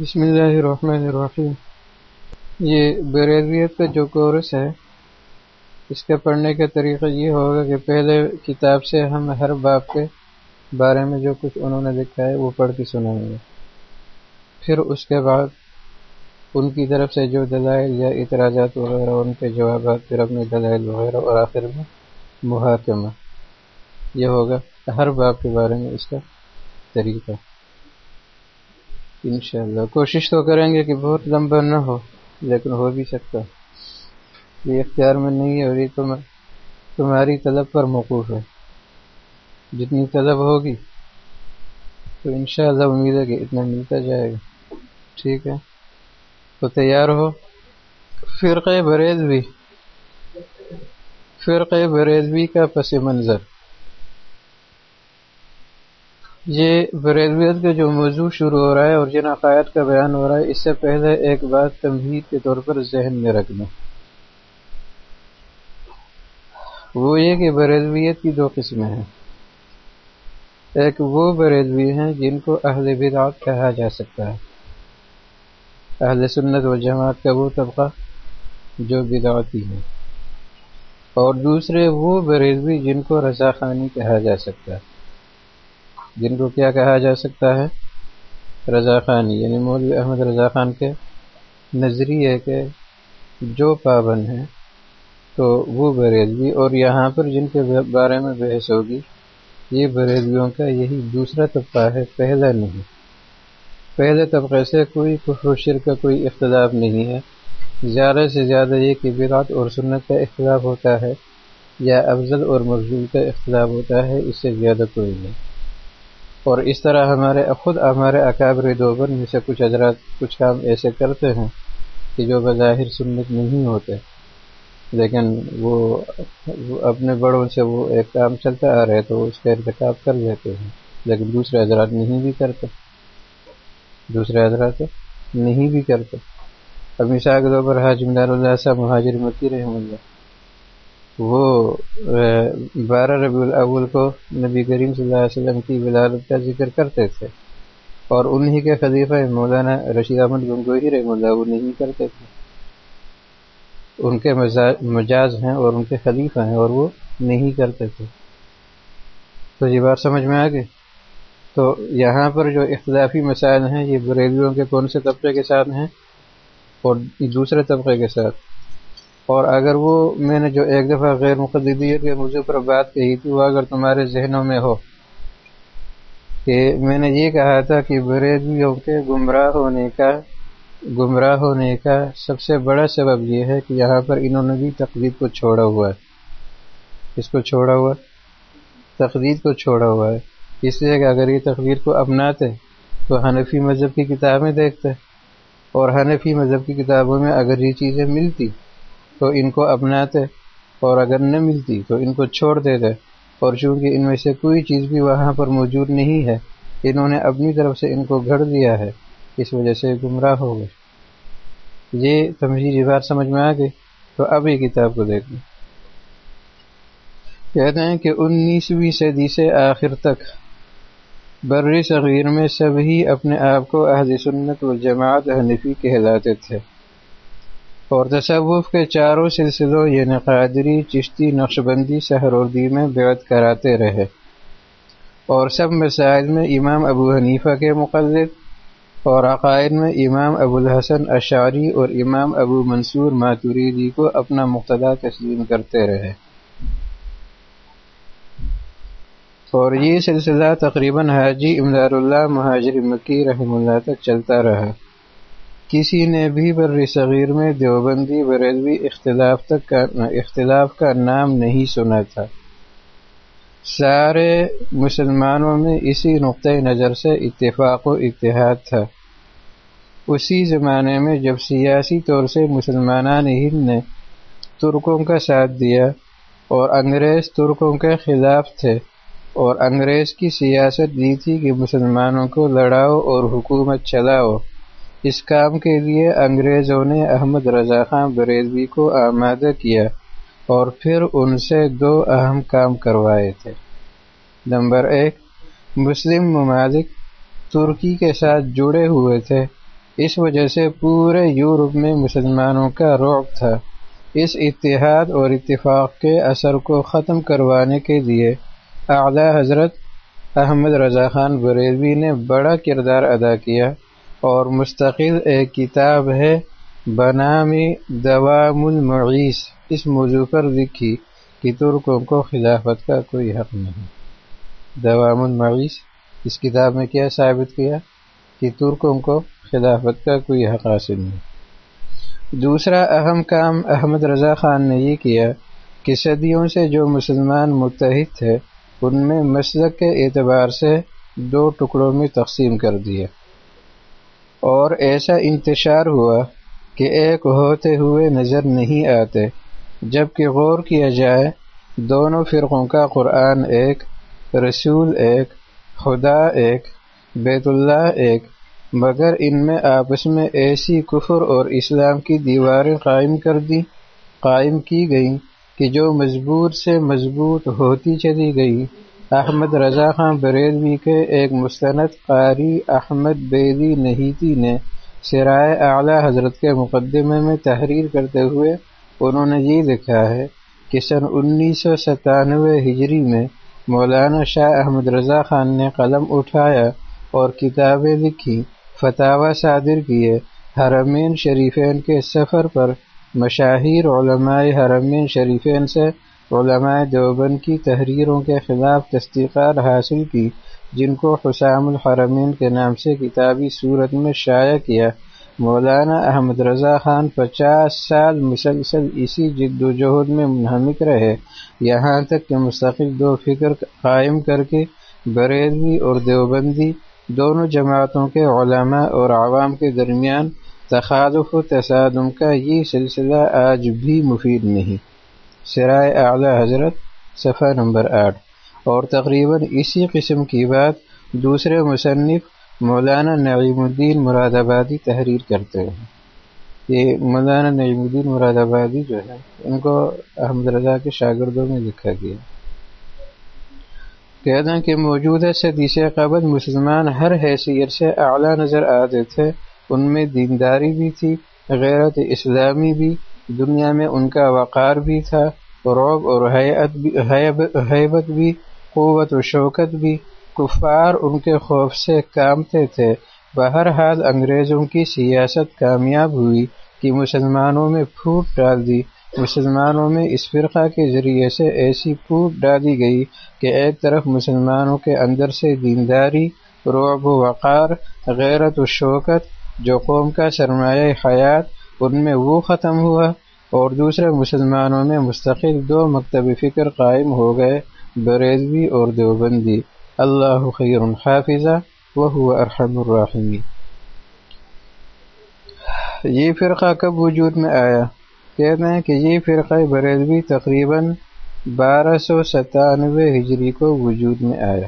بسم اللہ الرحمن الرحیم۔ یہ بریویت کا جو کورس ہے، اس کے پڑھنے کا طریقہ یہ ہوگا کہ پہلے کتاب سے ہم ہر باپ کے بارے میں جو کچھ انہوں نے لکھا ہے، وہ پڑھ کے سنائیں گے۔ پھر اس کے بعد ان کی طرف سے جو دلائل یا اعتراضات وغیرہ، ان کے جوابات، پھر اپنے دلائل وغیرہ اور آخر میں محاکمہ۔ یہ ہوگا ہر باپ کے بارے میں اس کا طریقہ۔ انشاءاللہ۔ کوشش تو کریں گے کہ بہت لمبا نہ ہو، لیکن ہو بھی سکتا یہ اختیار میں نہیں ہے اور یہ تمہاری طلب پر موقوف ہے۔ جتنی طلب ہوگی، تو انشاءاللہ امید ہے کہ اتنا ملتا جائے گا۔ ٹھیک ہے؟ تو تیار ہو؟ فرقہ بریدوی فرقہ بریدوی کا پس منظر۔ یہ بریدویت کا جو موضوع شروع ہو رہا ہے اور جن عقائد کا بیان ہو رہا ہے، اس سے پہلے ایک بات تمہید کے طور پر ذہن میں رکھنا وہ یہ کہ بریدویت کی دو قسمیں ہیں۔ ایک وہ بریدوی ہیں جن کو اہل بدعات کہا جا سکتا ہے۔ اہل سنت و جماعت کا وہ طبقہ جو بدعاتی ہے۔ اور دوسرے وہ بریدوی جن کو رضا خانی کہا جا سکتا ہے۔ جن کو کیا کہا جا سکتا ہے؟ رضا خانی یعنی مولوی احمد رضا خان کے نظریے کے جو پابند ہیں، تو وہ بریلوی، اور یہاں پر جن کے بارے میں بحث ہوگی، یہ بریلویوں کا یہی دوسرا طبقہ ہے، پہلا نہیں۔ پہلے طبقے سے کوئی کفر کا کوئی اختلاف نہیں ہے۔ زیادہ سے زیادہ یہ کہ برات اور سنت کا اختلاف ہوتا ہے، یا افضل اور مفضول کا اختلاف ہوتا ہے، اس سے زیادہ کوئی نہیں۔ اور اس طرح ہمارے خود ہمارے اکابر دوبر میں سے کچھ حضرات کچھ کام ایسے کرتے ہیں کہ جو بظاہر سنت نہیں ہوتے۔ لیکن وہ اپنے بڑوں سے وہ ایک کام چلتا آ رہے تو اس کا ارتکاب کر دیتے ہیں۔ لیکن دوسرے حضرات نہیں بھی کرتے۔ دوسرے حضرات نہیں بھی کرتے۔ اب مثال کے طور پر حاج اللہ صاحب مہاجر متی رحم اللہ وہ بارہ ربیع الاول کو نبی کریم صلی اللہ علیہ وسلم کی ولادت کا ذکر کرتے تھے، اور انہی کے خلیفہ مولانا رشید احمد گنگوہی رحم اللہ وہ نہیں کرتے تھے۔ ان کے مجاز ہیں اور ان کے خلیفہ ہیں اور وہ نہیں کرتے تھے۔ تو یہ بات سمجھ میں آ گئی؟ تو یہاں پر جو اختلافی مسائل ہیں، یہ بریلیوں کے کون سے طبقے کے ساتھ ہیں اور دوسرے طبقے کے ساتھ؟ اور اگر وہ میں نے جو ایک دفعہ غیر مقدیت کے موضوع پر بات کہی تھی، وہ اگر تمہارے ذہنوں میں ہو کہ میں نے یہ کہا تھا کہ بریدیوں کے گمراہ ہونے کا، گمراہ ہونے کا سب سے بڑا سبب یہ ہے کہ یہاں پر انہوں نے بھی تقلید کو چھوڑا ہوا ہے۔ اس کو چھوڑا ہوا؟ تقلید کو چھوڑا ہوا ہے۔ اس لیے کہ اگر یہ تقریر کو اپناتے تو حنفی مذہب کی کتابیں دیکھتے اور حنفی مذہب کی کتابوں میں اگر یہ چیزیں ملتی تو ان کو اپناتے اور اگر نہ ملتی تو ان کو چھوڑ دیتے اور چونکہ ان میں سے کوئی چیز بھی وہاں پر موجود نہیں ہے، انہوں نے اپنی طرف سے ان کو گھڑ دیا ہے۔ اس وجہ سے گمراہ ہو گئے۔ یہ تمہیری بات سمجھ میں آ گئی؟ تو اب یہ کتاب کو دیکھ لیں کہتے ہیں کہ انیسویں صدی سے آخر تک بر صغیر میں سبھی اپنے آپ کو اہل سنت و جماعت حنفی کہلاتے تھے۔ اور تصوف کے چاروں سلسلوں یعنی قادری، چشتی نقش بندی سہروردی میں بیعت کراتے رہے۔ اور سب مسائل میں امام ابو حنیفہ کے مقلد، اور عقائد میں امام ابو الحسن اشعری اور امام ابو منصور ماتوریدی کو اپنا مقتدا تسلیم کرتے رہے۔ اور یہ سلسلہ تقریباً حاجی امدار اللہ مہاجر مکی رحم اللہ تک چلتا رہا۔ کسی نے بھی بر صغیر میں دیوبندی بریلوی اختلاف تک کا اختلاف کا نام نہیں سنا تھا۔ سارے مسلمانوں میں اسی نقطۂ نظر سے اتفاق و اتحاد تھا۔ اسی زمانے میں جب سیاسی طور سے مسلمان ہند نے ترکوں کا ساتھ دیا اور انگریز ترکوں کے خلاف تھے اور انگریز کی سیاست دی تھی کہ مسلمانوں کو لڑاؤ اور حکومت چلاؤ۔ اس کام کے لیے انگریزوں نے احمد رضا خان بریلوی کو آمادہ کیا اور پھر ان سے دو اہم کام کروائے تھے۔ نمبر ایک، مسلم ممالک ترکی کے ساتھ جڑے ہوئے تھے۔ اس وجہ سے پورے یورپ میں مسلمانوں کا رعب تھا۔ اس اتحاد اور اتفاق کے اثر کو ختم کروانے کے لیے اعلیٰ حضرت احمد رضا خان بریلوی نے بڑا کردار ادا کیا۔ اور مستقل ایک کتاب ہے، بنامی دوام المعیس۔ اس موضوع پر لکھی کہ ترکوں کو خلافت کا کوئی حق نہیں۔ دوام المعیس، اس کتاب میں کیا ثابت کیا؟ کہ ترکوں کو خلافت کا کوئی حق حاصل نہیں۔ دوسرا اہم کام احمد رضا خان نے یہ کیا کہ صدیوں سے جو مسلمان متحد تھے، ان میں مسلک کے اعتبار سے دو ٹکڑوں میں تقسیم کر دیا۔ اور ایسا انتشار ہوا کہ ایک ہوتے ہوئے نظر نہیں آتے جبکہ غور کیا جائے، دونوں فرقوں کا قرآن ایک، رسول ایک، خدا ایک، بیت اللہ ایک، مگر ان میں آپس میں ایسی کفر اور اسلام کی دیواریں قائم کر دی، قائم کی گئیں کہ جو مضبوط سے مضبوط ہوتی چلی گئی احمد رضا خان بریلوی کے ایک مستند قاری احمد بیدی نہیتی نے سرائے اعلیٰ حضرت کے مقدمے میں تحریر کرتے ہوئے انہوں نے یہ لکھا ہے کہ سن انیس سو ستانوے ہجری میں مولانا شاہ احمد رضا خان نے قلم اٹھایا اور کتابیں لکھی فتح صادر کیے۔ حرمین شریفین کے سفر پر مشاہیر علماء حرمین شریفین سے علماء دیوبند کی تحریروں کے خلاف تصدیقات حاصل کی، جن کو حسام الحرمین کے نام سے کتابی صورت میں شائع کیا۔ مولانا احمد رضا خان پچاس سال مسلسل اسی جد و جہد میں منہمک رہے۔ یہاں تک کہ مستقل دو فکر قائم کر کے بریلوی اور دیوبندی دونوں جماعتوں کے علماء اور عوام کے درمیان تخالف و تصادم کا یہ سلسلہ آج بھی مفید نہیں۔ سرائے اعلیٰ حضرت، صفحہ نمبر آٹھ۔ اور تقریباً اسی قسم کی بات دوسرے مصنف مولانا نعیم الدین مراد آبادی تحریر کرتے ہیں۔ یہ مولانا نعیم الدین مراد آبادی جو ہے، ان کو احمد رضا کے شاگردوں میں لکھا گیا۔ کہتے ہیں کہ موجودہ صدی سے قبل مسلمان ہر حیثیت سے اعلیٰ نظر آتے تھے۔ ان میں دینداری بھی تھی، غیرت اسلامی بھی دنیا میں ان کا وقار بھی تھا، روب اور حیبت بھی، قوت و شوکت بھی۔ کفار ان کے خوف سے کامتے تھے۔ بہرحال انگریزوں کی سیاست کامیاب ہوئی کہ مسلمانوں میں پھوٹ ڈال دی۔ مسلمانوں میں اس فرقہ کے ذریعے سے ایسی پھوٹ ڈالی گئی کہ ایک طرف مسلمانوں کے اندر سے دینداری رعب و وقار، غیرت و شوکت، جو قوم کا سرمایہ حیات ان میں وہ ختم ہوا اور دوسرے مسلمانوں میں مستقل دو مکتب فکر قائم ہو گئے بریلوی اور دیوبندی۔ اللہ خیر حافظہ وہ ارحم الرحمی یہ فرقہ کب وجود میں آیا؟ کہتے ہیں کہ یہ فرقہ بریلوی تقریباً بارہ سو ستانوے ہجری کو وجود میں آیا۔